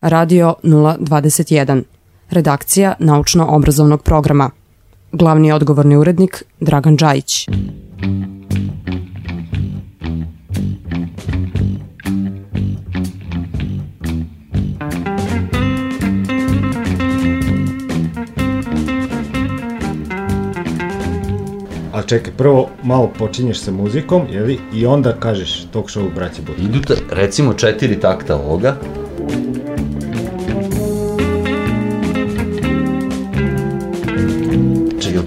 Radio 021. Redakcija naučno-obrazovnog programa. Glavni odgovorni urednik Dragan Đajić. A čekaj, prvo malo počinješ sa muzikom, jeli, i onda kažeš talk show braće Budka. Idu ta, recimo četiri takta ovoga.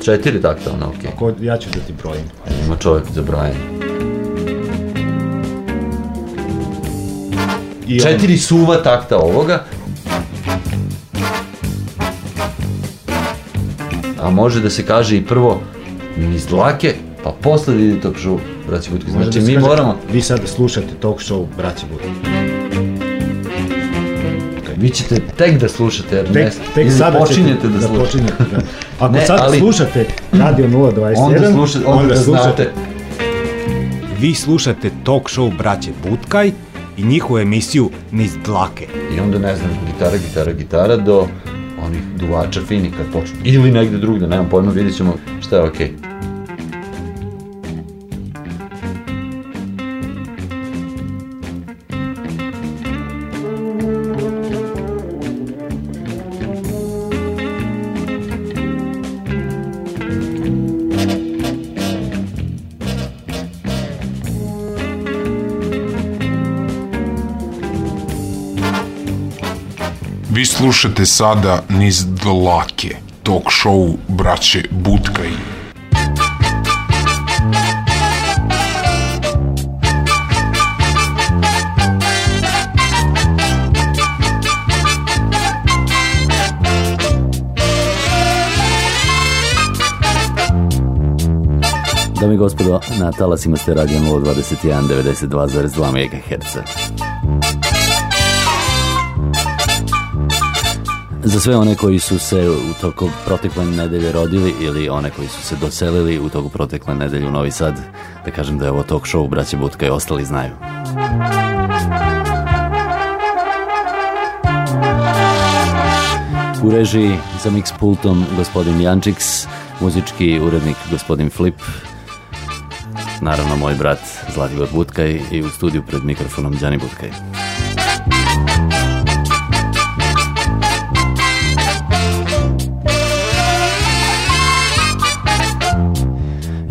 Četiri takta ono, okej. Ako, ja ću da ti brojim. Ima čovjek za brojanje. I Četiri suva takta ovoga. A može da se kaže i prvo niz dlake, pa posle da ide talk show, braći. Može Znači da mi kaže, moramo, Vi sada slušate talk show braće Budka. Vi ćete tek da slušate, jer Tek, tek ili sada počinjete ćete da, da slušate. počinjete, da. Ako Ne, sad ali- slušate Radio 021, Onda slušate, onda, znate. Vi slušate talk show braće Butkaj i njihovu emisiju Niz dlake. I onda ne znam, gitara, gitara, gitara do onih duvača fini kad počnu. Ili negde drugde, nemam pojma, vidjet ćemo šta je okej. Vi slušate sada niz dlake, talk show braće Butkaj. Dame i gospodo, na talasima ste radio 021 92,2 MHz. Za sve one koji su se u toku protekle nedelje rodili ili one koji su se doselili u toku protekle nedelje u Novi Sad, da kažem da je ovo talk show Braće Butka i ostali znaju. U režiji za mix pultom gospodin Jančiks, muzički urednik gospodin Flip, naravno moj brat Zlatibor Butkaj i u studiju pred mikrofonom Đani Butkaj.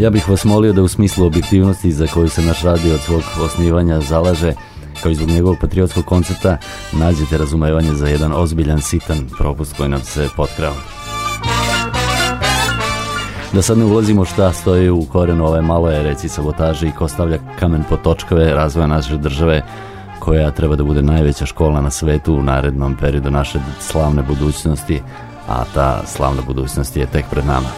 Ja bih vas molio da u smislu objektivnosti za koju se naš radio od svog osnivanja zalaže, kao i zbog njegovog patriotskog koncepta, nađete razumevanje za jedan ozbiljan, sitan propust koji nam se potkrao. Da sad ne ulazimo šta stoji u korenu ove male reci sabotaže i ko stavlja kamen po točkove razvoja naše države koja treba da bude najveća škola na svetu u narednom periodu naše slavne budućnosti, a ta slavna budućnost je tek pred nama.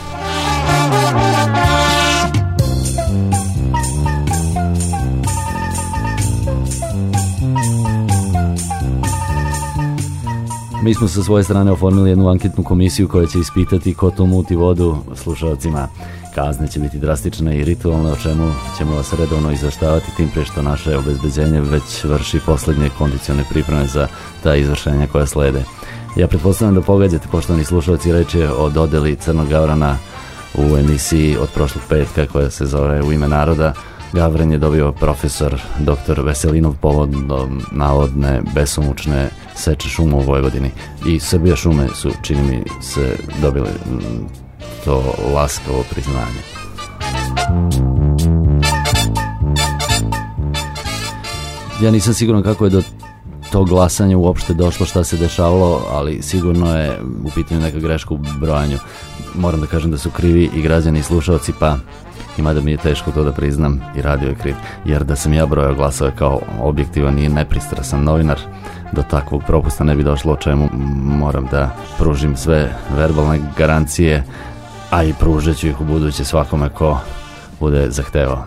Mi smo sa svoje strane oformili jednu anketnu komisiju koja će ispitati ko to muti vodu slušalcima. Kazne će biti drastične i ritualne, o čemu ćemo vas redovno izveštavati, tim pre što naše obezbeđenje već vrši poslednje kondicione pripreme za ta izvršenja koja slede. Ja pretpostavljam da pogađate, poštovani slušalci, reč je o dodeli Crnog Gavrana u emisiji od prošlog petka koja se zove U ime naroda. Gavran je dobio profesor dr. Veselinov povodom navodne besomučne seče šuma u Vojvodini. I Srbija šume su, čini mi se, dobili mm, to laskavo priznanje. Ja nisam siguran kako je do tog glasanja uopšte došlo šta se dešavalo, ali sigurno je u pitanju neka greška u brojanju. Moram da kažem da su krivi i građani i slušalci, pa ima da mi je teško to da priznam i radio je kriv, jer da sam ja brojao glasove kao objektivan i nepristrasan novinar, do takvog propusta ne bi došlo o čemu moram da pružim sve verbalne garancije, a i pružat ću ih u buduće svakome ko bude zahtevao.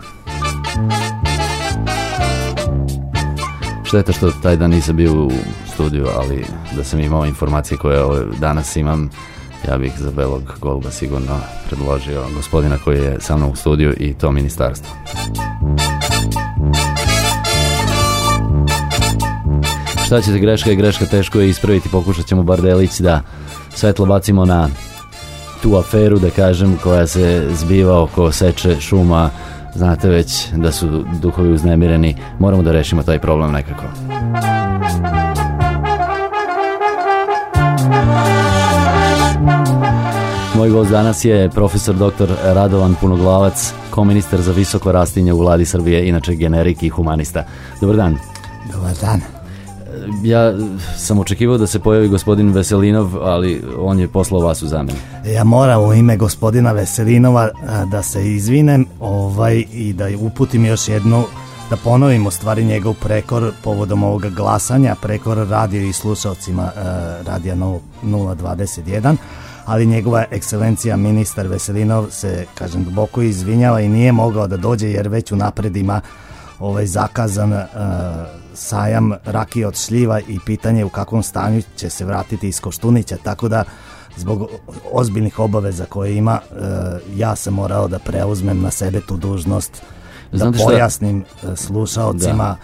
Šteta što taj dan nisam bio u studiju, ali da sam imao informacije koje danas imam, ja bih za Belog Goluba sigurno predložio gospodina koji je sa mnom u studiju i to ministarstvo. šta ćete, greška je greška, teško je ispraviti, pokušat ćemo bar delić da svetlo bacimo na tu aferu, da kažem, koja se zbiva oko seče šuma, znate već da su duhovi uznemireni, moramo da rešimo taj problem nekako. Moj gost danas je profesor dr. Radovan Punoglavac, koministar za visoko rastinje u vladi Srbije, inače generik i humanista. Dobar dan. Dobar dan. Ja sam očekivao da se pojavi gospodin Veselinov, ali on je poslao vas u zamenu. Ja moram u ime gospodina Veselinova da se izvinem ovaj, i da uputim još jednu da ponovim u stvari njegov prekor povodom ovoga glasanja, prekor radio i slušalcima uh, radija 021, ali njegova ekscelencija ministar Veselinov se, kažem, duboko izvinjava i nije mogao da dođe jer već unapred ima ovaj zakazan uh, sajam rakije od šljiva i pitanje u kakvom stanju će se vratiti iz Koštunića, tako da zbog ozbiljnih obaveza koje ima, uh, ja sam morao da preuzmem na sebe tu dužnost da Znate šta- pojasnim uh, slušaocima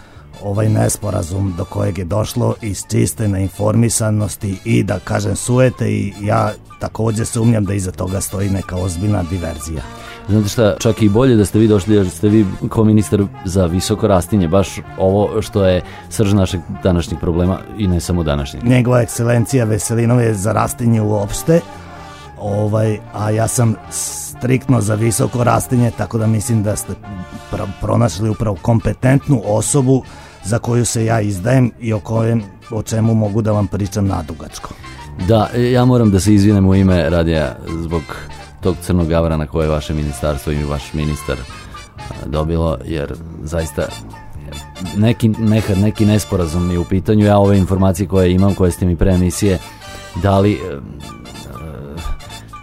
ovaj nesporazum do kojeg je došlo iz čiste neinformisanosti i da kažem sujete i ja takođe sumnjam da iza toga stoji neka ozbiljna diverzija. Znate šta, čak i bolje da ste vi došli, jer ste vi kao ministar za visoko rastinje, baš ovo što je srž našeg današnjeg problema i ne samo današnjeg. Njegova ekscelencija Veselinov je za rastinje uopšte, ovaj, a ja sam striktno za visoko rastinje, tako da mislim da ste pr pronašli upravo kompetentnu osobu za koju se ja izdajem i o kojem o čemu mogu da vam pričam nadugačko. Da, ja moram da se izvinem u ime radija zbog tog crnog gavra na koje je vaše ministarstvo i vaš ministar a, dobilo, jer zaista neki, nekad neki nesporazum je u pitanju. Ja ove informacije koje imam, koje ste mi pre emisije dali, e, e,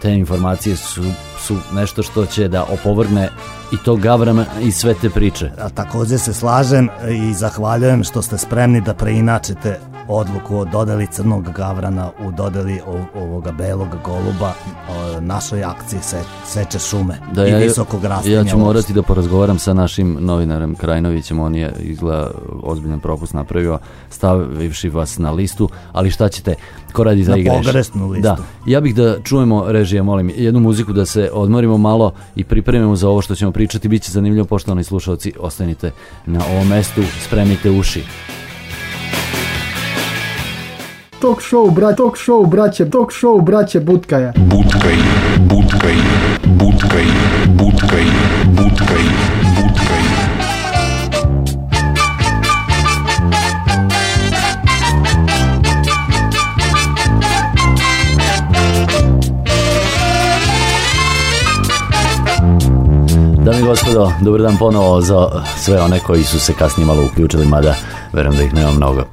te informacije su, su nešto što će da opovrgne i to gavrama i sve te priče. A takođe se slažem i zahvaljujem što ste spremni da preinačite odluku o dodeli crnog gavrana u dodeli ovoga belog goluba o, našoj akciji se, seče šume Da, i ja, visokog rastinja. ja ću uopšte. morati da porazgovaram sa našim novinarem Krajnovićem, on je izgleda ozbiljan propust napravio, stavivši vas na listu, ali šta ćete, ko radi za Na igreš? pogrešnu listu. Da, ja bih da čujemo režije, molim, jednu muziku da se odmorimo malo i pripremimo za ovo što ćemo pričati, bit će zanimljivo, poštovani slušalci, ostanite na ovom mestu, spremite uši. Talk show, bra, talk show, braće, talk show, braće Butkaja. Будкой, будкой, будкой, будкой, будкой, будкой. Gospodo, dobar dan ponovo za sve one koji su se kasnije malo uključili, mada verujem da ih nema mnogo.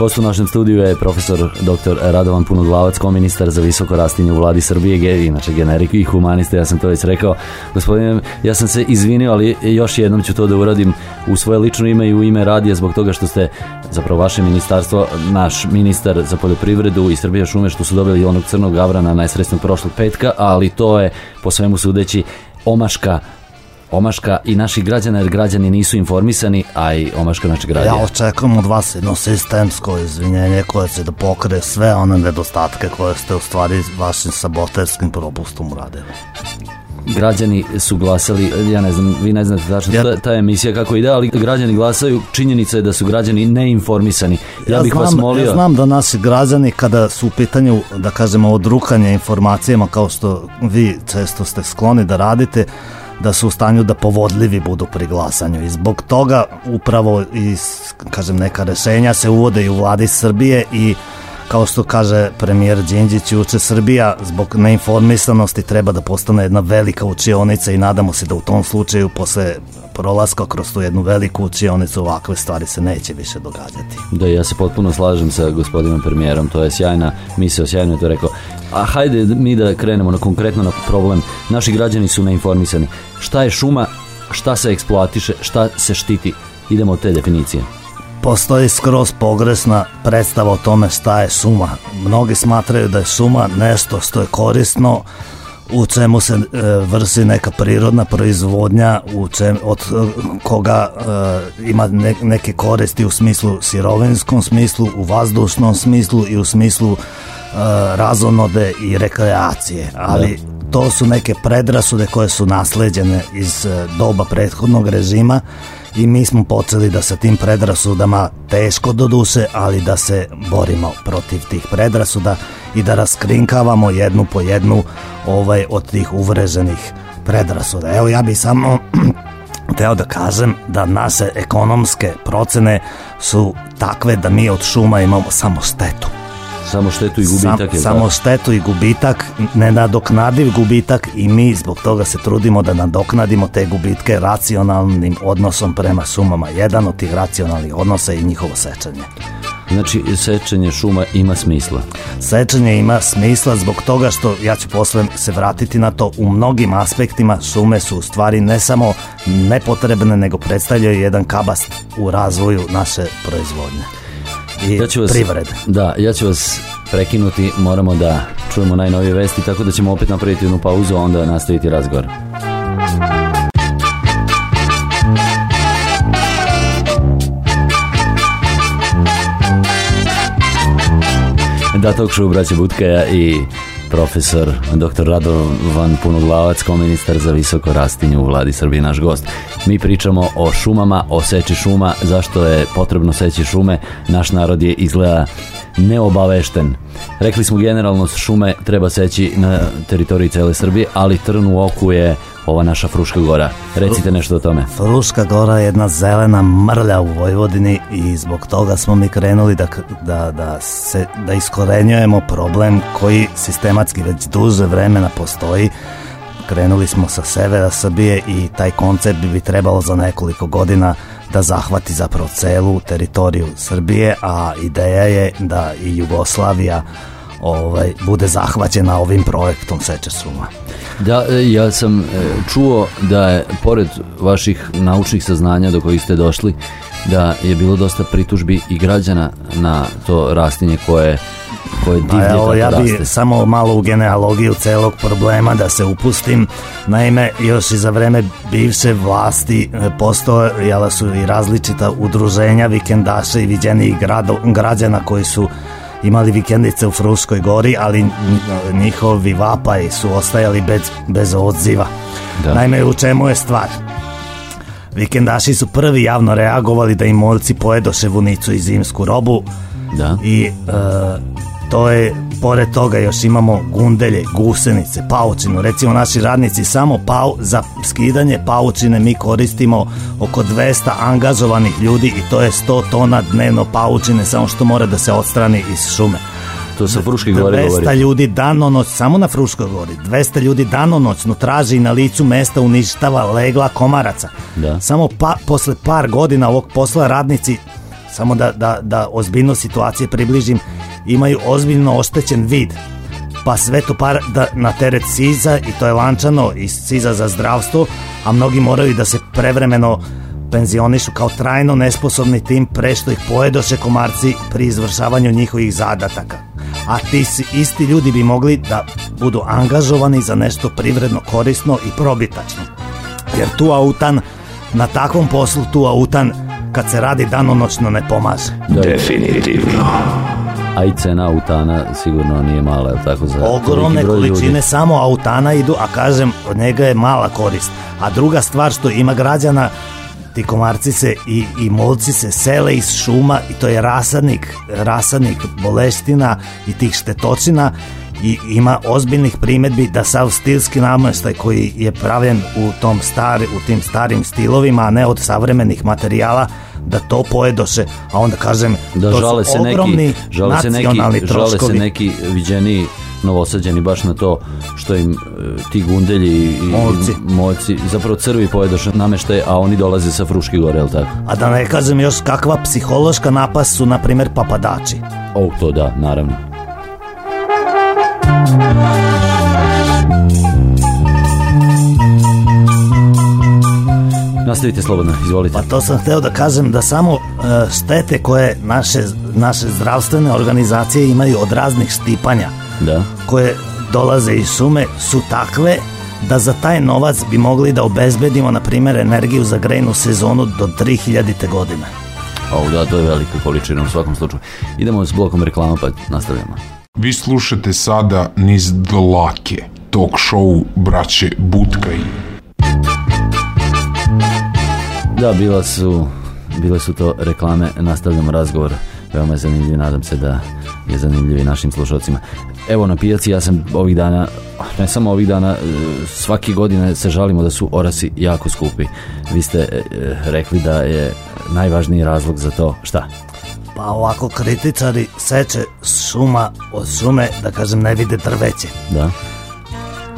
Gost u našem studiju je profesor dr. Radovan Punoglavac, koministar za visoko rastinje u vladi Srbije, inače generik i humanista, ja sam to već rekao. Gospodine, ja sam se izvinio, ali još jednom ću to da uradim u svoje lično ime i u ime radija zbog toga što ste, zapravo vaše ministarstvo, naš ministar za poljoprivredu i Srbija šume što su dobili onog crnog gavrana najsresnog prošlog petka, ali to je po svemu sudeći omaška omaška i naših građana, jer građani nisu informisani, a i omaška našeg radija. Ja očekujem od vas jedno sistemsko izvinjenje koje će da pokre sve one nedostatke koje ste u stvari vašim saboterskim propustom uradili. građani su glasali, ja ne znam, vi ne znate tačno Ja- ta, ta emisija kako ide, ali građani glasaju, činjenica je da su građani neinformisani. Ja, bih znam, vas molio... Ja znam da naši građani kada su u pitanju, da kažemo, odrukanje informacijama kao što vi često ste skloni da radite, da su u stanju da povodljivi budu pri glasanju. I zbog toga upravo i kažem neka rešenja se uvode i u vladi Srbije i kao što kaže premijer Đinđić juče Srbija zbog neinformisanosti treba da postane jedna velika učionica i nadamo se da u tom slučaju posle prolaska kroz tu jednu veliku učionicu ovakve stvari se neće više događati. Da, ja se potpuno slažem sa gospodinom premijerom, to je sjajna misao, sjajno je to rekao. A hajde mi da krenemo na konkretno na problem. Naši građani su neinformisani. Šta je šuma, šta se eksploatiše, šta se štiti? Idemo od te definicije. Postoji skroz pogresna predstava o tome šta je šuma. Mnogi smatraju da je šuma nešto što je korisno u čemu se e, vrši neka prirodna proizvodnja u čem, od e, koga e, ima ne, neke koristi u smislu sirovinskom smislu, u vazdušnom smislu i u smislu e, razonode i rekreacije, ali to su neke predrasude koje su nasleđene iz e, doba prethodnog režima i mi smo počeli da sa tim predrasudama teško do duše, ali da se borimo protiv tih predrasuda i da raskrinkavamo jednu po jednu ovaj od tih uvreženih predrasuda. Evo ja bih samo teo da kažem da naše ekonomske procene su takve da mi od šuma imamo samo štetu. Samo štetu i gubitak Sam, je samo štetu i gubitak, nenadoknadiv gubitak i mi zbog toga se trudimo da nadoknadimo te gubitke racionalnim odnosom prema šumama. Jedan od tih racionalnih odnosa je i njihovo sečenje. Znači, sečenje šuma ima smisla. Sečenje ima smisla zbog toga što, ja ću posle se vratiti na to, u mnogim aspektima šume su u stvari ne samo nepotrebne, nego predstavljaju jedan kabast u razvoju naše proizvodnje i Ja ću vas, privrede. Da, ja ću vas prekinuti, moramo da čujemo najnovije vesti, tako da ćemo opet napraviti jednu pauzu, a onda nastaviti razgovor. Da, talk show braće Butkaja i profesor dr. Radovan Punoglavac kao ministar za visoko rastinje u vladi Srbije naš gost. Mi pričamo o šumama, o seči šuma, zašto je potrebno seći šume, naš narod je izgleda neobavešten. Rekli smo generalno šume treba seći na teritoriji cele Srbije, ali trn u oku je ova naša Fruška gora. Recite nešto o tome. Fruška gora je jedna zelena mrlja u Vojvodini i zbog toga smo mi krenuli da, da, da, se, da iskorenjujemo problem koji sistematski već duže vremena postoji. Krenuli smo sa severa Srbije i taj koncept bi trebalo za nekoliko godina da zahvati zapravo celu teritoriju Srbije, a ideja je da i Jugoslavija ovaj, bude zahvaćena ovim projektom seče šuma. Da, e, ja sam e, čuo da je, pored vaših naučnih saznanja do kojih ste došli, da je bilo dosta pritužbi i građana na to rastinje koje koje divlje Pa evo, tako ja bi raste. samo malo u genealogiju celog problema da se upustim. Naime, još i za vreme bivše vlasti e, postojala su i različita udruženja vikendaša i viđenijih grado, građana koji su imali vikendice u Fruškoj gori, ali nj- njihovi vapaji su ostajali bez, bez odziva. Da. Naime, u čemu je stvar? Vikendaši su prvi javno reagovali da im molci pojedoše vunicu i zimsku robu, Da. i e, to je pored toga još imamo gundelje, gusenice, paučinu. Recimo naši radnici samo pau, za skidanje paučine mi koristimo oko 200 angažovanih ljudi i to je 100 tona dnevno paučine samo što mora da se odstrani iz šume. To sa Fruške gore 200 govori. ljudi danonoć, samo na Fruškoj gori, 200 ljudi danonoćno traži i na licu mesta uništava legla komaraca. Da. Samo pa, posle par godina ovog posla radnici, samo da, da, da ozbiljno situacije približim, imaju ozbiljno oštećen vid. Pa sve to par da, na teret SIZA i to je lančano iz SIZA za zdravstvo, a mnogi moraju da se prevremeno penzionišu kao trajno nesposobni tim pre što ih pojedoše komarci pri izvršavanju njihovih zadataka. A ti isti ljudi bi mogli da budu angažovani za nešto privredno korisno i probitačno. Jer tu autan, na takvom poslu tu autan, kad se radi danonoćno ne pomaže. Da, A i cena autana sigurno nije mala, tako za Ogromne broj ljudi. količine samo autana idu, a kažem, od njega je mala korist. A druga stvar što ima građana, ti komarci se i, i molci se sele iz šuma i to je rasadnik, rasadnik boleština i tih štetočina i ima ozbiljnih primetbi da sav stilski nameštaj koji je pravljen u tom stari, u tim starim stilovima, a ne od savremenih materijala, da to pojedoše, a onda kažem, Da to žale su se ogromni neki, žale se neki, žale se neki viđeni novosađeni baš na to što im e, ti gundelji i i Molci. moci zapravo crvi pojedoše nameštaj, a oni dolaze sa Fruške gore, je li tako? A da ne kažem još kakva psihološka napast su, na primjer, papadači. O, to da, naravno. Nastavite slobodno, izvolite. Pa to sam hteo da kažem da samo e, štete koje naše, naše zdravstvene organizacije imaju od raznih štipanja, Da. koje dolaze iz šume su takve da za taj novac bi mogli da obezbedimo, na primjer, energiju za grejnu sezonu do 3000. godine. O, da, to je velika količina u svakom slučaju. Idemo s blokom reklama pa nastavljamo. Vi slušate sada niz dlake, talk show braće Butkaj. Da, bila su, bile su to reklame, nastavljamo razgovor, veoma je zanimljiv, nadam se da je zanimljiv i našim slušalcima. Evo na pijaci ja sam ovih dana, ne samo ovih dana, e, svaki godine se žalimo da su orasi jako skupi. Vi ste e, rekli da je najvažniji razlog za to šta? Pa ovako kritičari seče šuma od šume, da kažem, ne vide drveće. Da?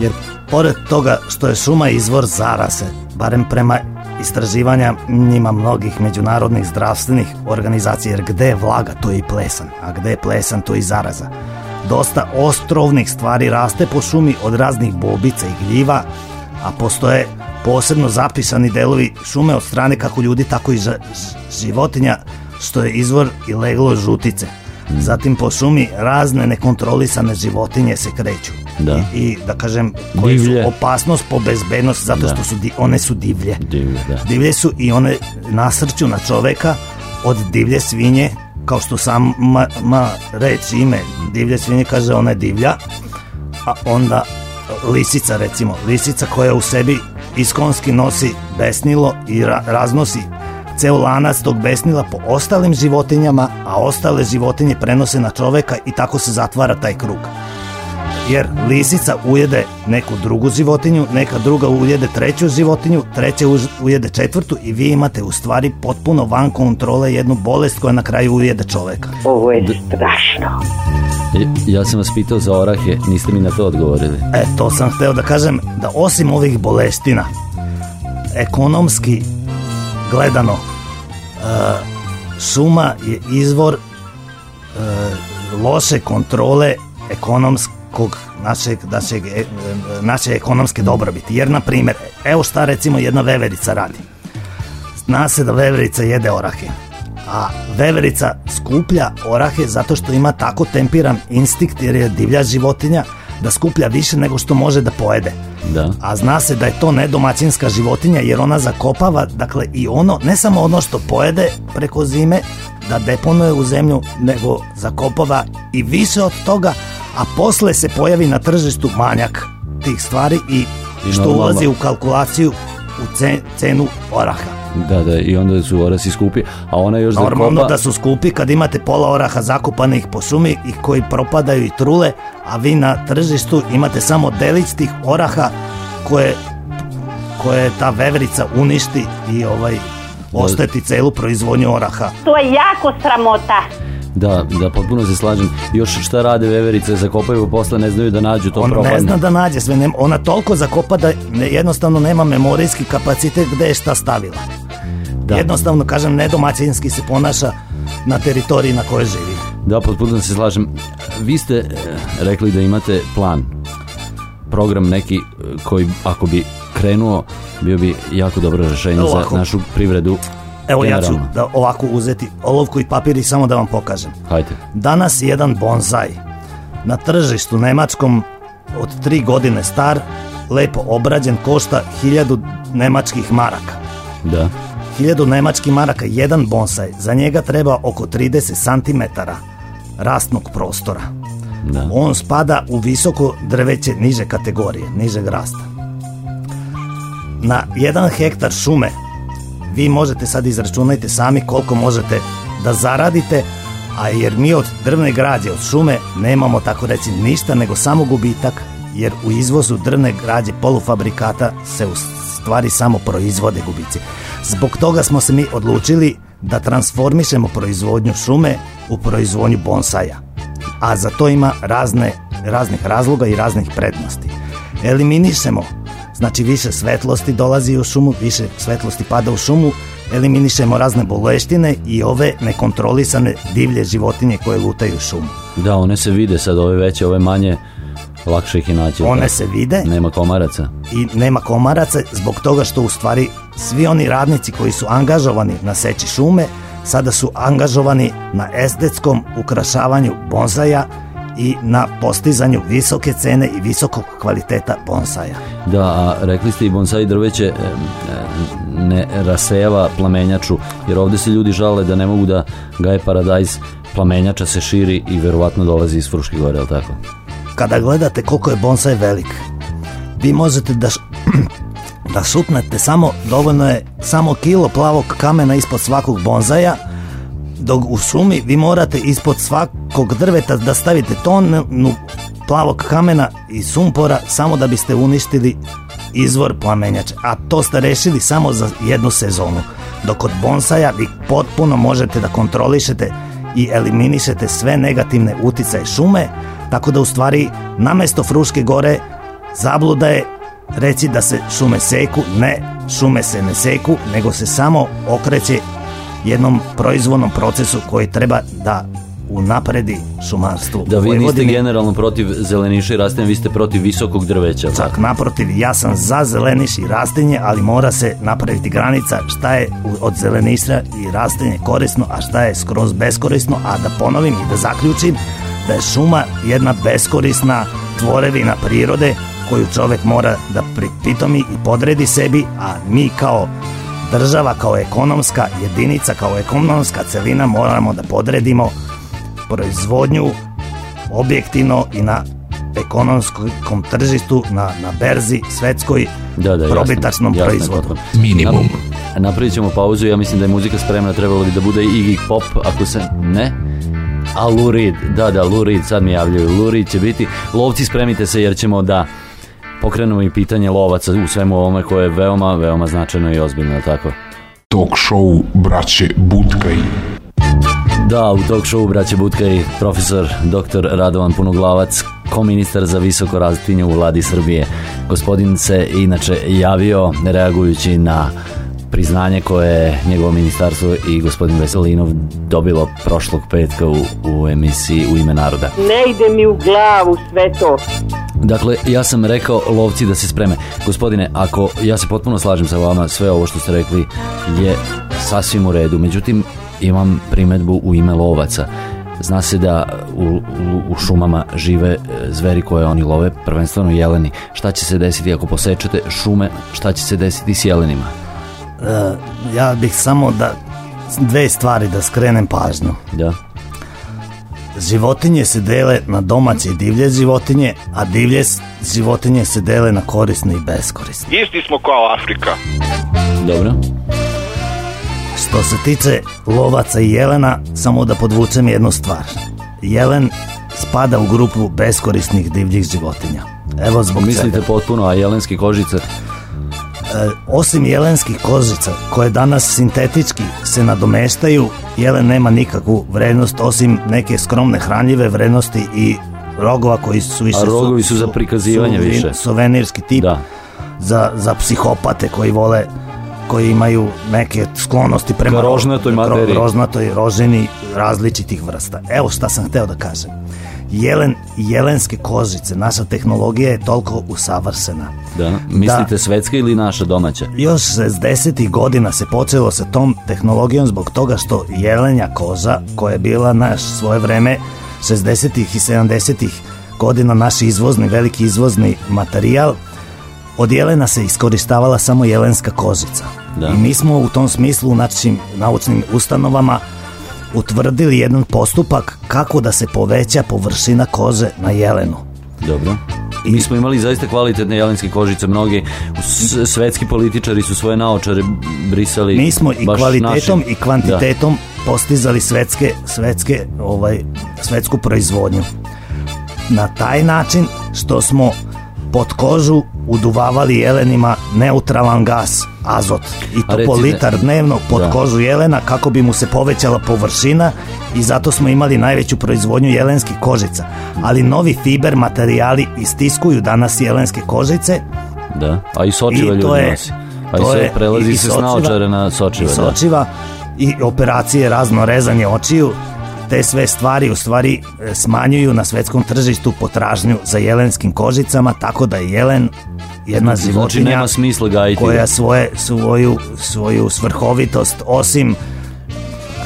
Jer pored toga što je šuma izvor zarase, barem prema istraživanja njima mnogih međunarodnih zdravstvenih organizacija, jer gde je vlaga, to je i plesan, a gde je plesan, to je i zaraza. Dosta ostrovnih stvari raste po šumi od raznih bobica i gljiva, a postoje posebno zapisani delovi šume od strane kako ljudi, tako i životinja, što je izvor i leglo žutice. Zatim po šumi razne nekontrolisane životinje se kreću. Da. I, i da kažem, koje Divlje. su opasnost po bezbednost zato Da. što su di, one su divlje. Divlje, da. Divlje su i one nasrću na čoveka od divlje svinje, kao što sam ma, ma reč ime divlje svinje kaže ona je divlja, a onda lisica recimo, lisica koja u sebi iskonski nosi besnilo i ra, raznosi ceo lanac tog besnila po ostalim životinjama, a ostale životinje prenose na čoveka i tako se zatvara taj krug jer lisica ujede neku drugu životinju, neka druga ujede treću životinju, treća ujede četvrtu i vi imate u stvari potpuno van kontrole jednu bolest koja na kraju ujede čoveka. Ovo je strašno. E, Ja sam vas pitao za orahe, niste mi na to odgovorili. E, to sam hteo da kažem da osim ovih bolestina, ekonomski gledano, šuma je izvor e, loše kontrole ekonomskog našeg, našeg, e, naše ekonomske dobrobiti. Jer, na primjer, evo šta recimo jedna veverica radi. Zna se da veverica jede orahe. A veverica skuplja orahe zato što ima tako tempiran instinkt jer je divlja životinja da skuplja više nego što može da pojede. Da. A zna se da je to nedomaćinska životinja jer ona zakopava, dakle i ono, ne samo ono što pojede preko zime, da deponuje u zemlju, nego zakopava i više od toga, a posle se pojavi na tržištu manjak tih stvari i, I što ulazi u kalkulaciju u ce- cenu oraha. Da, da, i onda su orasi skupi, a ona još Normalno zakopa... da su skupi kad imate pola oraha zakopanih po šumi i koji propadaju i trule, a vi na tržištu imate samo delić tih oraha koje, koje ta veverica uništi i ovaj osteti celu proizvodnju oraha. To je jako sramota. Da, da, potpuno se slažem. Još šta rade veverice, zakopaju posle, ne znaju da nađu to On propadne. ne zna da nađe sve, ne- ona toliko zakopa da jednostavno nema memorijski kapacitet gde je šta stavila. Da. Jednostavno, kažem, nedomaćinski se ponaša na teritoriji na kojoj živi. Da, potpuno se slažem. Vi ste e, rekli da imate plan, program neki e, koji ako bi krenuo bio bi jako dobro rešenje za našu privredu. Evo ja ću generalno. da ovako uzeti olovku i papir i samo da vam pokažem. Hajde. Danas jedan bonsai na tržištu nemačkom od tri godine star, lepo obrađen, košta hiljadu nemačkih maraka. Da. Hiljadu nemačkih maraka jedan bonsai, za njega treba oko 30 cm rastnog prostora. Da. On spada u visoko drveće niže kategorije, nižeg rasta. Na jedan hektar šume vi možete sad izračunajte sami koliko možete da zaradite, a jer mi od drvne građe, od šume, nemamo tako reći ništa, nego samo gubitak, jer u izvozu drvne građe polufabrikata se u stvari samo proizvode gubici. Zbog toga smo se mi odlučili da transformišemo proizvodnju šume u proizvodnju bonsaja. A za to ima razne, raznih razloga i raznih prednosti. Eliminišemo Znači više svetlosti dolazi u šumu, više svetlosti pada u šumu, eliminišemo razne boleštine i ove nekontrolisane divlje životinje koje lutaju u šumu. Da, one se vide sad, ove veće, ove manje, lakše ih je naći. One Da. se vide Nema komaraca. i nema komaraca zbog toga što u stvari svi oni radnici koji su angažovani na seći šume sada su angažovani na estetskom ukrašavanju bonzaja i na postizanju visoke cene i visokog kvaliteta bonsaja. Da, a rekli ste i bonsai drveće ne raseva plamenjaču, jer ovde se ljudi žale da ne mogu da gaje paradajz, plamenjača se širi i verovatno dolazi iz Fruške gore, je li tako? Kada gledate koliko je bonsai velik, vi možete da da šutnete samo, dovoljno je samo kilo plavog kamena ispod svakog bonzaja, dok u šumi vi morate ispod svakog drveta da stavite tonu plavog kamena i sumpora samo da biste uništili izvor plamenjača, a to ste rešili samo za jednu sezonu. Dok kod bonsaja vi potpuno možete da kontrolišete i eliminišete sve negativne uticaje šume, tako da u stvari namesto Fruške gore zabluda je reći da se šume seku, ne, šume se ne seku, nego se samo okreće jednom proizvodnom procesu koji treba da unapredi šumarstvo. Da vi niste Vojvodini. generalno protiv zeleniša i rastinja, vi ste protiv visokog drveća. Čak naprotiv, ja sam za zeleniš i rastinje, ali mora se napraviti granica šta je od zeleniša i rastinje korisno, a šta je skroz beskorisno, a da ponovim i da zaključim da je šuma jedna beskorisna tvorevina prirode koju čovek mora da pripitomi i podredi sebi, a mi kao država, kao ekonomska jedinica, kao ekonomska celina moramo da podredimo proizvodnju objektivno i na ekonomskom tržištu, na, na berzi svetskoj, Da, da, jasno, probitačnom jasno proizvodu. potpuno. Minimum. Nap- Napravit ćemo pauzu, ja mislim da je muzika spremna, trebalo bi da bude Iggy Pop, ako se ne, a Lou Reed, da, da, Lou Reed, sad mi javljaju, Lou Reed će biti, lovci spremite se jer ćemo da pokrenemo i pitanje lovaca u svemu ovome koje je veoma, veoma značajno i ozbiljno, tako? Talk show braće Budkaj. Da, u talk show braće Butka i profesor dr. Radovan Punoglavac, koministar za visoko raztinje u vladi Srbije. Gospodin se inače javio reagujući na priznanje koje je njegovo ministarstvo i gospodin Veselinov dobilo prošlog petka u, u emisiji U ime naroda. Ne ide mi u glavu sve to. Dakle, ja sam rekao lovci da se spreme. Gospodine, ako ja se potpuno slažem sa vama, sve ovo što ste rekli je sasvim u redu. Međutim, imam primetbu u ime lovaca. Zna se da u, u, u šumama žive e, zveri koje oni love, prvenstveno jeleni. Šta će se desiti ako posečete šume, šta će se desiti s jelenima? E, ja bih samo da dve stvari da skrenem pažnju. Da. Životinje se dele na domaće i divlje životinje, a divlje životinje se dele na korisne i beskorisne. Isti smo kao Afrika. Dobro. Što se tiče lovaca i jelena, samo da podvučem jednu stvar. Jelen spada u grupu beskorisnih divljih životinja. Evo zbog Mislite čega. potpuno, a jelenske kožice? E, osim jelenskih kožica, koje danas sintetički se nadomeštaju, jelen nema nikakvu vrednost, osim neke skromne hranljive vrednosti i rogova koji su više... A rogovi su za prikazivanje su više. Suvenirski tip Da. za, za psihopate koji vole koji imaju neke sklonosti prema rožnatoj ro- materiji. rožnatoj rožini različitih vrsta. Evo šta sam hteo da kažem. Jelen jelenske kožice, naša tehnologija je toliko usavršena. Da. Mislite svetska ili naša domaća? Još 60. godina se počelo sa tom tehnologijom zbog toga što jelenja koža, koja je bila naš svoje vreme 60. i 70. godina naš izvozni, veliki izvozni materijal, od jelena se iskoristavala samo jelenska kožica. Da. I mi smo u tom smislu u našim naučnim ustanovama utvrdili jedan postupak kako da se poveća površina kože na jelenu. Dobro. Mi smo imali zaista kvalitetne jelenske kožice, mnogi svetski političari su svoje naočare brisali. Mi smo i baš kvalitetom našim. i kvantitetom postizali svetske, svetske, ovaj, svetsku proizvodnju. Na taj način što smo pod kožu uduvavali jelenima neutralan gas, azot. I to po litar dnevno pod Da. kožu jelena kako bi mu se povećala površina i zato smo imali najveću proizvodnju jelenskih kožica. Ali novi fiber materijali istiskuju danas jelenske kožice Da. Da. A i sočiva I ljudi je- nosi. A i sad je- prelazi i se s naočare na sočiva. i Da. sočiva i operacije razno rezanje očiju te sve stvari u stvari e, smanjuju na svetskom tržištu potražnju za jelenskim kožicama tako da je jelen jedna Znači životinja nema smisla gajiti. koja svoje, svoju, svoju svrhovitost osim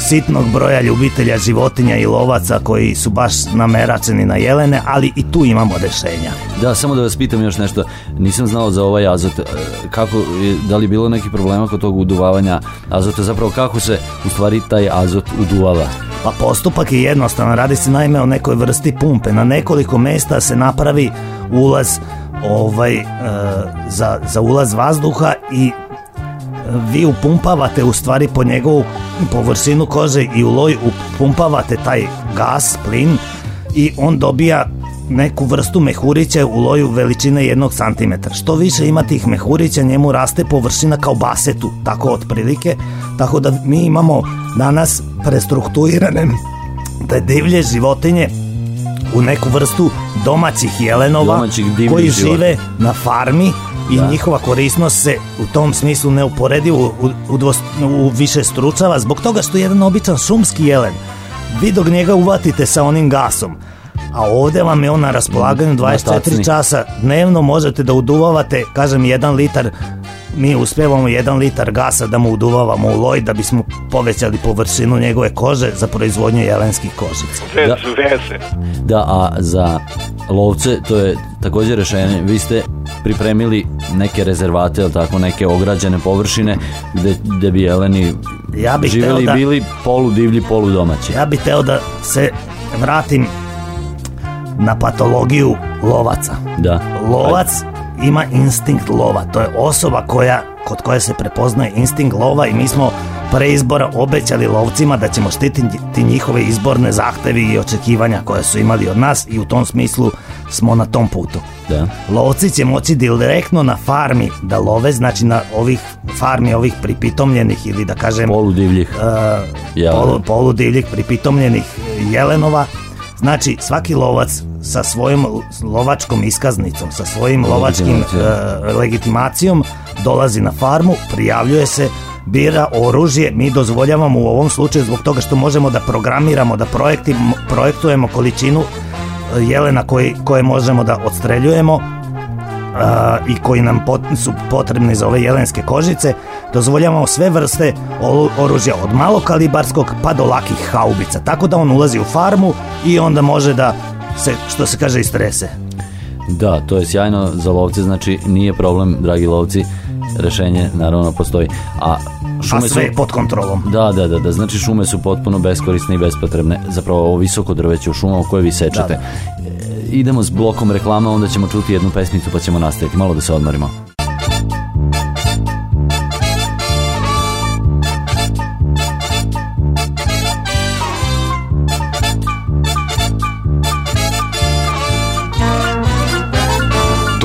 sitnog broja ljubitelja životinja i lovaca koji su baš nameračeni na jelene, ali i tu imamo rešenja. Da, samo da vas pitam još nešto. Nisam znao za ovaj azot. E, Kako, da li bilo neki problema kod tog uduvavanja azota? Zapravo kako se u stvari taj azot uduvava? Pa postupak je jednostavan, radi se naime o nekoj vrsti pumpe. Na nekoliko mesta se napravi ulaz ovaj, e, za, za ulaz vazduha i e, vi upumpavate u stvari po njegovu površinu kože i u loj upumpavate taj gas, plin i on dobija neku vrstu mehurića u loju veličine jednog santimetra. Što više ima tih mehurića, njemu raste površina kao basetu, tako otprilike. Tako da mi imamo danas prestrukturirane te divlje životinje u neku vrstu domaćih jelenova Domaćih koji žive na farmi i Da. njihova korisnost se u tom smislu neuporedivo u, u, u više stručava zbog toga što je jedan običan šumski jelen vi dok njega uvatite sa onim gasom a ovde vam je on na raspolaganju Na 24 tacni. časa dnevno možete da uduvavate kažem jedan litar mi uspevamo jedan litar gasa da mu uduvavamo u loj da bismo povećali površinu njegove kože za proizvodnju jelenskih kožica Da. Da, a za lovce to je također rešenje. Vi ste pripremili neke rezervate, ili tako, neke ograđene površine gde, gde bi jeleni Ja bih živeli hteo i da- bili polu divlji, polu domaći. Ja bih teo da se vratim na patologiju lovaca. Da. Lovac ima instinkt lova. To je osoba koja, kod koje se prepoznaje instinkt lova i mi smo pre izbora obećali lovcima da ćemo štititi njihove izborne zahtevi i očekivanja koje su imali od nas i u tom smislu smo na tom putu. Da. Lovci će moći direktno na farmi da love, znači na ovih farmi, ovih pripitomljenih ili da kažem Polu divljih. uh, polu, poludivljih pripitomljenih jelenova. Znači, svaki lovac sa svojom lovačkom iskaznicom, sa svojim lovačkim uh, legitimacijom dolazi na farmu, prijavljuje se, bira oružje, mi dozvoljavamo u ovom slučaju zbog toga što možemo da programiramo, da projektim, projektujemo količinu uh, jelena koji, koje možemo da odstreljujemo a, i koji nam pot- su potrebni za ove jelenske kožice, dozvoljavamo sve vrste oružja od malokalibarskog pa do lakih haubica. Tako da on ulazi u farmu i onda može da se, što se kaže, istrese. Da, to je sjajno za lovce, znači nije problem, dragi lovci, rešenje naravno postoji. A šume A sve su... je pod kontrolom. Da, da, da, da, znači šume su potpuno beskorisne i bespotrebne, zapravo ovo visoko drveće u šumama koje vi sečete. Da, E, Idemo s blokom reklama, onda ćemo čuti jednu pesmicu pa ćemo nastaviti, malo da se odmorimo.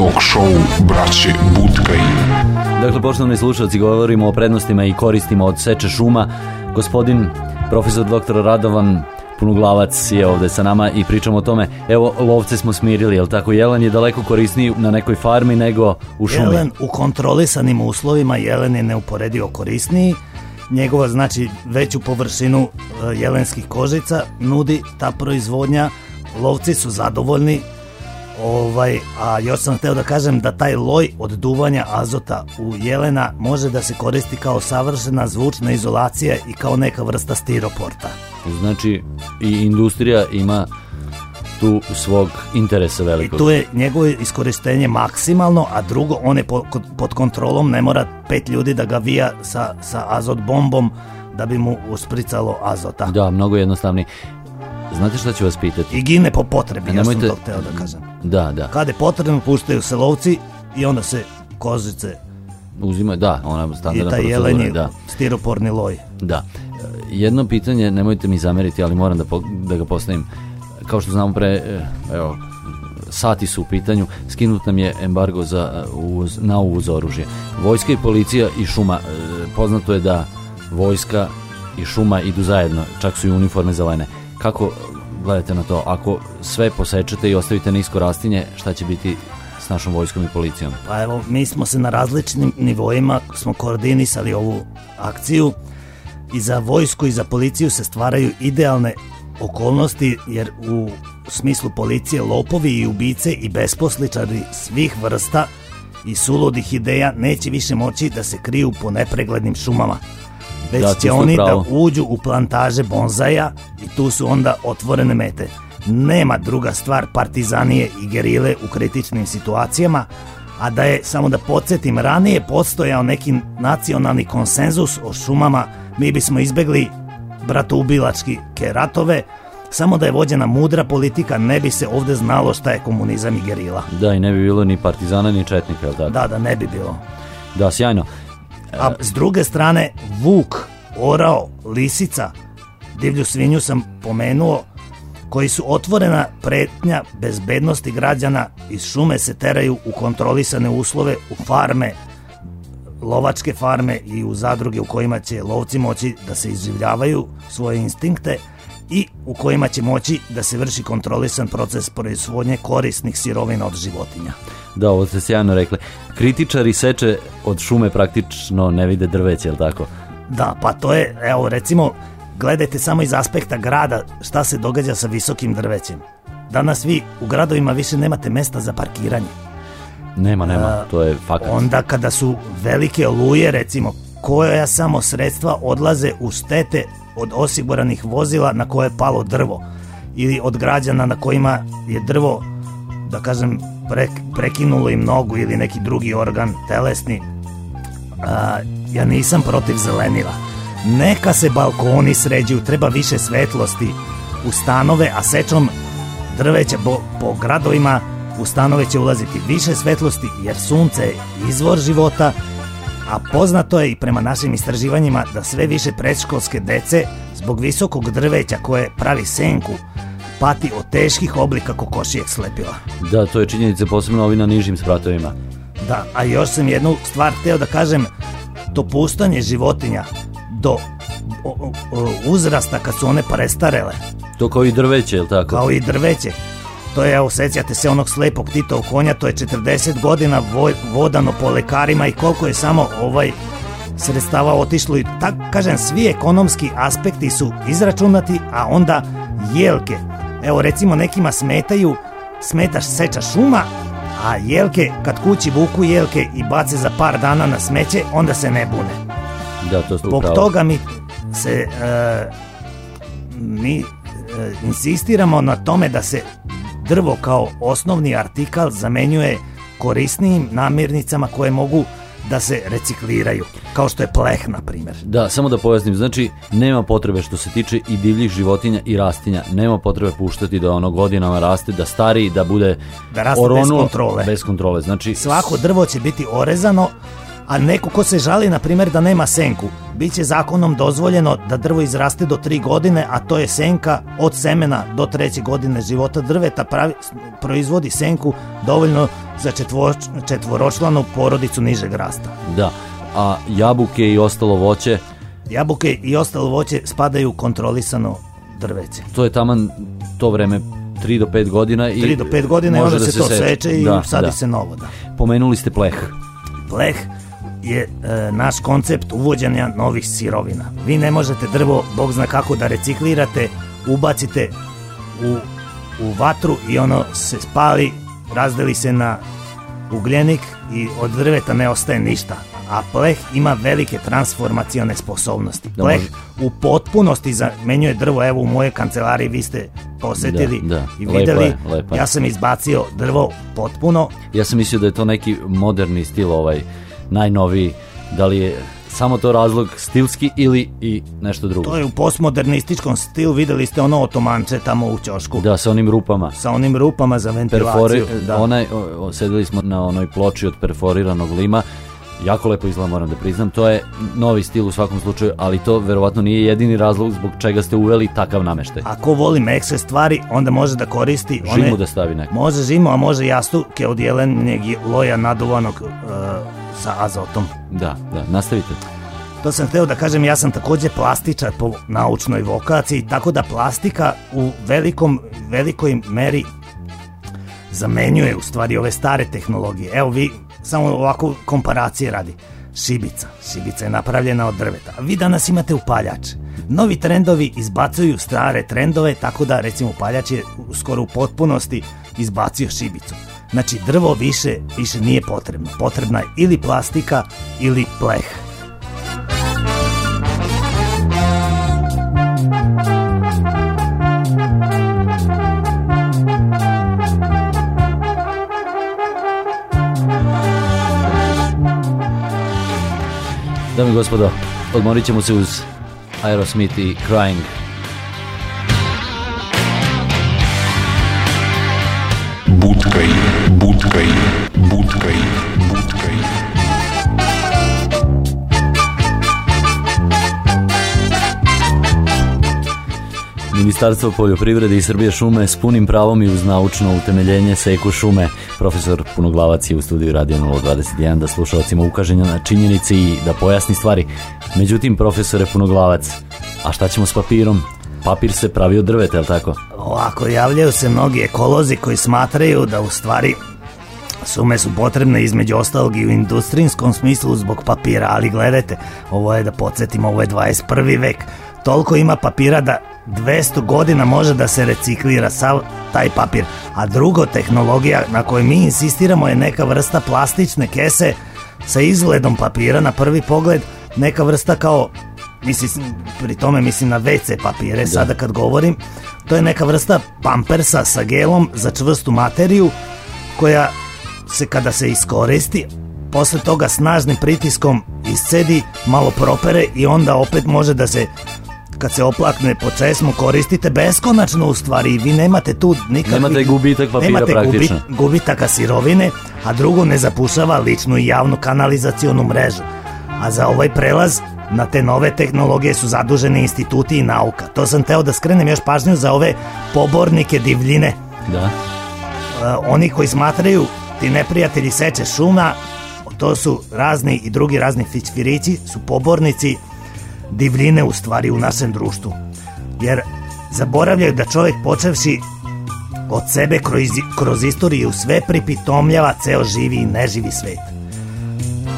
Talk show braće Budkaj. Dakle, poštovani slušalci, govorimo o prednostima i koristima od seče šuma. Gospodin profesor dr. Radovan Punuglavac je ovde sa nama i pričamo o tome. Evo, lovce smo smirili, jel tako? Jelen je daleko korisniji na nekoj farmi nego u šumi. Jelen u kontrolisanim uslovima, jelen je neuporedivo korisniji. Njegova, znači, veću površinu e, jelenskih kožica nudi ta proizvodnja. Lovci su zadovoljni, Ovaj, a još sam hteo da kažem da taj loj od duvanja azota u jelena može da se koristi kao savršena zvučna izolacija i kao neka vrsta stiroporta. Znači, i industrija ima tu svog interesa I velikog. tu je njegovo iskorištenje maksimalno, a drugo, on je pod, pod kontrolom, ne mora pet ljudi da ga vija sa, sa azot bombom da bi mu uspricalo azota. Da, mnogo jednostavniji. Znate šta ću vas pitati? I gine po potrebi, ja sam to hteo da kažem. Da, da. Kad je potrebno, puštaju se lovci i onda se kozice Uzima, da, ona i standardna taj procedura, jeleni da. stiroporni loj. Da. Jedno pitanje, nemojte mi zameriti, ali moram da, po, da ga postavim. Kao što znamo pre, e, evo, sati su u pitanju, skinut nam je embargo za e, uvoz, na uvoz oružja. Vojska i policija i šuma, e, poznato je da vojska i šuma idu zajedno, čak su i uniforme zelene. Kako gledate na to? Ako sve posečete i ostavite nisko rastinje, šta će biti s našom vojskom i policijom? Pa evo, mi smo se na različitim nivoima smo koordinisali ovu akciju i za vojsku i za policiju se stvaraju idealne okolnosti jer u smislu policije lopovi i ubice i besposličari svih vrsta i suludih ideja neće više moći da se kriju po nepreglednim šumama. Već Da, će oni da pravu. uđu u plantaže bonzaja i tu su onda otvorene mete. Nema druga stvar partizanije i gerile u kritičnim situacijama, a da je, samo da podsjetim, ranije postojao neki nacionalni konsenzus o šumama, mi bismo izbegli bratoubilački ratove, samo da je vođena mudra politika ne bi se ovde znalo šta je komunizam i gerila. Da, i ne bi bilo ni partizana ni četnika, jel tako? Da, da ne bi bilo. Da, sjajno. A s druge strane, vuk, orao, lisica, divlju svinju sam pomenuo, koji su otvorena pretnja bezbednosti građana iz šume se teraju u kontrolisane uslove u farme, lovačke farme i u zadruge u kojima će lovci moći da se izživljavaju svoje instinkte i u kojima će moći da se vrši kontrolisan proces proizvodnje korisnih sirovina od životinja. Da, ovo ste sjajno rekli. Kritičari seče od šume praktično ne vide drveće, jel tako? Da, pa to je, evo recimo, gledajte samo iz aspekta grada šta se događa sa visokim drvećem. Danas vi u gradovima više nemate mesta za parkiranje. Nema, nema, to je fakat. Onda kada su velike oluje, recimo, koja samo sredstva odlaze u štete od osiguranih vozila na koje je palo drvo ili od građana na kojima je drvo, da kažem, pre, prekinulo im nogu ili neki drugi organ telesni. A, ja nisam protiv zelenila. Neka se balkoni sređuju, treba više svetlosti u stanove, a sečom drveća po, po gradovima u stanove će ulaziti više svetlosti jer sunce je izvor života, a poznato je i prema našim istraživanjima da sve više predškolske dece zbog visokog drveća koje pravi senku pati od teških oblika kokošijeg slepila. Da, to je činjenica posebno ovi na nižim spratovima. Da, a još sam jednu stvar hteo da kažem, to pustanje životinja do o, o, uzrasta kad su one prestarele, To kao i drveće, jel tako? kao i drveće. To je, evo, sećate se onog slepog Titovog konja, to je 40 godina voj, vodano po lekarima i koliko je samo ovaj sredstava otišlo i tak kažem svi ekonomski aspekti su izračunati a onda jelke. Evo recimo nekima smetaju smetaš seča šuma a jelke kad kući vuku jelke i bace za par dana na smeće onda se ne bune. Da, to Zbog toga mi se e, mi e, insistiramo na tome da se drvo kao osnovni artikal zamenjuje korisnijim namirnicama koje mogu da se recikliraju, kao što je pleh, na primjer. Da, samo da pojasnim, znači nema potrebe što se tiče i divljih životinja i rastinja, nema potrebe puštati da ono godinama raste, da stari, da bude Da raste bez kontrole. Bez kontrole, znači Svako drvo će biti orezano, a neko ko se žali, na primjer, da nema senku, bit će zakonom dozvoljeno da drvo izraste do 3 godine, a to je senka od semena do treće godine života drveta, pravi, proizvodi senku dovoljno za četvor, četvoročlanu porodicu nižeg rasta. da, a jabuke i ostalo voće, Jabuke i ostalo voće spadaju u kontrolisano drveće. to je taman to vreme 3 do 5 godina i 3 do 5 godina i može da se, to seče. seče i Da, sadi da. se novo. Da. Pomenuli ste pleh. Pleh je e, naš koncept uvođenja novih sirovina. Vi ne možete drvo, bog zna kako da reciklirate, ubacite u, u vatru i ono se spali, razdeli se na ugljenik i od drveta ne ostaje ništa. A pleh ima velike transformacione sposobnosti. Da Pleh može- u potpunosti zamenjuje drvo. Evo u moje kancelariji vi ste posetili Da, da. i videli. je, lepo je. Ja sam izbacio drvo potpuno Ja sam mislio da je to neki moderni stil, ovaj najnoviji, da li je samo to razlog stilski ili i nešto drugo. To je u postmodernističkom stilu, videli ste ono otomanče tamo u ćošku. Da, sa onim rupama. Sa onim rupama za ventilaciju. Perfori, da. onaj, sedeli smo na onoj ploči od perforiranog lima, jako lepo izgleda moram da priznam, to je novi stil u svakom slučaju, ali to verovatno nije jedini razlog zbog čega ste uveli takav nameštaj. Ako voli mekše stvari, onda može da koristi one... Žimu da stavi neko. Može žimu, a može jastuke od jelenjeg loja naduvanog e, sa azotom. Da, da, nastavite. To sam hteo da kažem, ja sam takođe plastičar po naučnoj vokaciji, tako da plastika u velikom, velikoj meri zamenjuje u stvari ove stare tehnologije. Evo vi, samo ovako komparacije radi. Šibica. Šibica je napravljena od drveta. A vi danas imate upaljače. Novi trendovi izbacuju stare trendove, tako da recimo upaljač je skoro u potpunosti izbacio šibicu. Znači, drvo više, više nije potrebno. Potrebna je ili plastika ili pleh. Dame i gospodo, odmorit ćemo se uz Aerosmith i Crying Ministarstvo poljoprivrede i Srbije šume s punim pravom i uz naučno utemeljenje seku šume. Profesor Punoglavac je u studiju Radio 021 da slušalcima ukaže na činjenici i da pojasni stvari. Međutim, profesore Punoglavac, a šta ćemo s papirom? Papir se pravi od drveta, je tako? Ovako, javljaju se mnogi ekolozi koji smatraju da u stvari Sume su potrebne između ostalog i u industrijskom smislu zbog papira, ali gledajte, ovo je da podsjetimo, ovo je 21. vek. Toliko ima papira da 200 godina može da se reciklira sav taj papir. A drugo, tehnologija na kojoj mi insistiramo je neka vrsta plastične kese sa izgledom papira na prvi pogled, neka vrsta kao mislim, pri tome mislim na WC papire, sada kad govorim, to je neka vrsta pampersa sa gelom za čvrstu materiju koja se kada se iskoristi posle toga snažnim pritiskom iscedi, malo propere i onda opet može da se kad se oplakne po česmu koristite beskonačno u stvari vi nemate tu nikakvi... Nemate gubitak papira nemate praktično. gubi- gubitaka sirovine, a drugo ne zapušava ličnu i javnu kanalizacionu mrežu. A za ovaj prelaz na te nove tehnologije su zaduženi instituti i nauka. To sam teo da skrenem još pažnju za ove pobornike divljine. Da. E, oni koji smatraju ti neprijatelji seče šuma, to su razni i drugi razni fićfirići, su pobornici divljine u stvari u našem društvu. Jer zaboravljaju da čovjek počevši od sebe kroz, kroz istoriju sve pripitomljava ceo živi i neživi svet.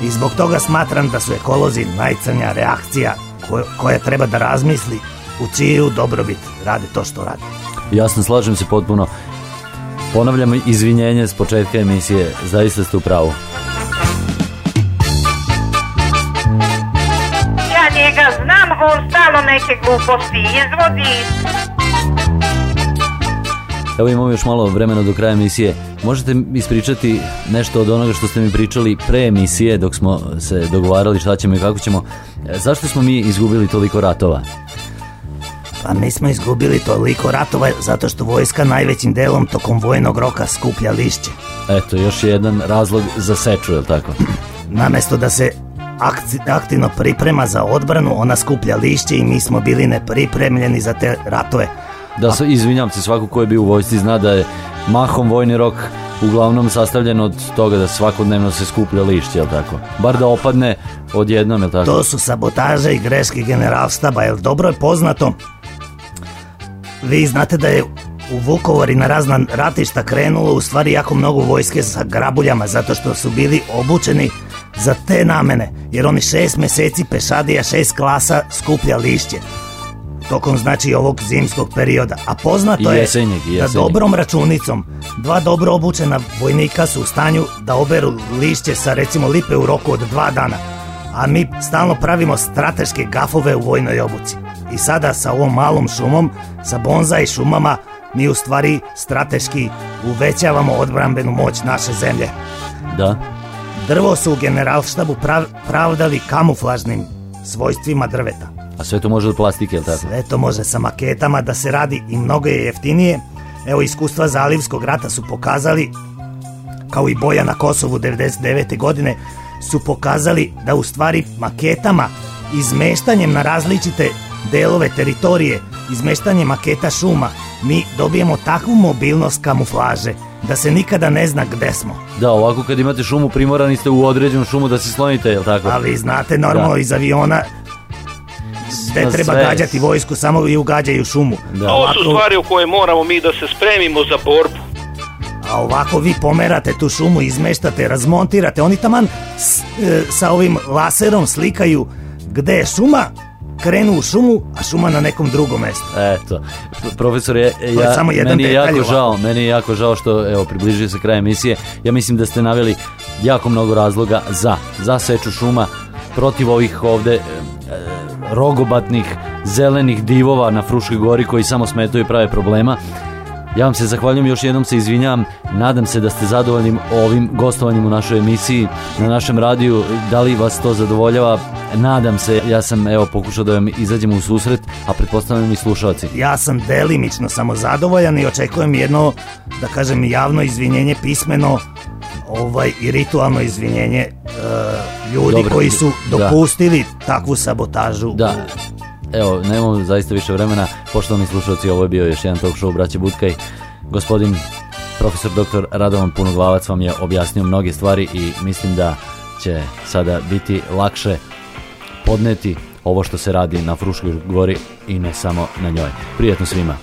I zbog toga smatram da su ekolozi najcrnja reakcija koja, koja treba da razmisli u čiju dobrobit rade to što rade. Jasno, slažem se potpuno. Ponavljam izvinjenje s početka emisije, zaista ste u pravu. Neke gluposti izvodi. Evo imamo još malo vremena do kraja emisije. Možete mi ispričati nešto od onoga što ste mi pričali pre emisije dok smo se dogovarali šta ćemo i kako ćemo. E, Zašto smo mi izgubili toliko ratova? Pa mi smo izgubili toliko ratova zato što vojska najvećim delom tokom vojnog roka skuplja lišće. Eto, još jedan razlog za seču, je li tako? Namesto da se aktivno priprema za odbranu, ona skuplja lišće i mi smo bili nepripremljeni za te ratove. Da se, izvinjam se, svako ko je bio u vojsci zna da je mahom vojni rok uglavnom sastavljen od toga da svakodnevno se skuplja lišće, je li tako? Bar da opadne odjednom, je li tako? To su sabotaže i greške generalstaba, jer dobro je poznato. Vi znate da je u Vukovari na razna ratišta krenulo u stvari jako mnogo vojske sa grabuljama zato što su bili obučeni za te namene, jer oni šest meseci pešadija šest klasa skuplja lišće tokom znači ovog zimskog perioda. A poznato I je jesenjeg, i da jesenjeg. dobrom računicom dva dobro obučena vojnika su u stanju da oberu lišće sa recimo lipe u roku od dva dana. A mi stalno pravimo strateške gafove u vojnoj obuci. I sada sa ovom malom šumom, sa bonzai šumama, mi u stvari strateški uvećavamo odbrambenu moć naše zemlje. Da. Drvo su u generalštabu prav- pravdali kamuflažnim svojstvima drveta. A sve to može od plastike, je li tako? Sve to može sa maketama da se radi i mnogo je jeftinije. Evo iskustva Zalivskog rata su pokazali, kao i boja na Kosovu 99. godine, su pokazali da u stvari maketama, izmeštanjem na različite delove teritorije, izmeštanjem maketa šuma, mi dobijemo takvu mobilnost kamuflaže da se nikada ne zna gde smo. Da, ovako kad imate šumu, primorani ste u određenu šumu da se slonite, je li tako? Ali znate, normalno Da. iz aviona gde treba sve. gađati vojsku, samo i ugađaju šumu. Da. Ovo su stvari u koje moramo mi da se spremimo za borbu. A ovako vi pomerate tu šumu, izmeštate, razmontirate. Oni taman s- e, sa ovim laserom slikaju gde je šuma, krenu u šumu, a šuma na nekom drugom mestu. Eto, profesor, je, je ja, samo jedan meni je jako ovako. žao, meni je jako žao što, evo, približuje se kraj emisije. Ja mislim da ste naveli jako mnogo razloga za, za seču šuma, protiv ovih ovde e, e, rogobatnih zelenih divova na Fruškoj gori koji samo smetaju i prave problema. Ja vam se zahvaljujem, još jednom se izvinjam. Nadam se da ste zadovoljni ovim gostovanjem u našoj emisiji na našem radiju. Da li vas to zadovoljava? Nadam se. Ja sam evo pokušao da vam izađem u susret, a pretpostavljam i slušalci. Ja sam delimično samo zadovoljan i očekujem jedno, da kažem, javno izvinjenje pismeno ovaj, i ritualno izvinjenje e, ljudi Dobro, koji su da. dopustili takvu sabotažu. Da, Evo, nemamo zaista više vremena. Poštovani slušalci, ovo je bio još jedan talk show Braće Budkaj. Gospodin profesor dr. Radovan Punoglavac vam je objasnio mnoge stvari i mislim da će sada biti lakše podneti ovo što se radi na Fruškoj gori i ne samo na njoj. Prijetno svima!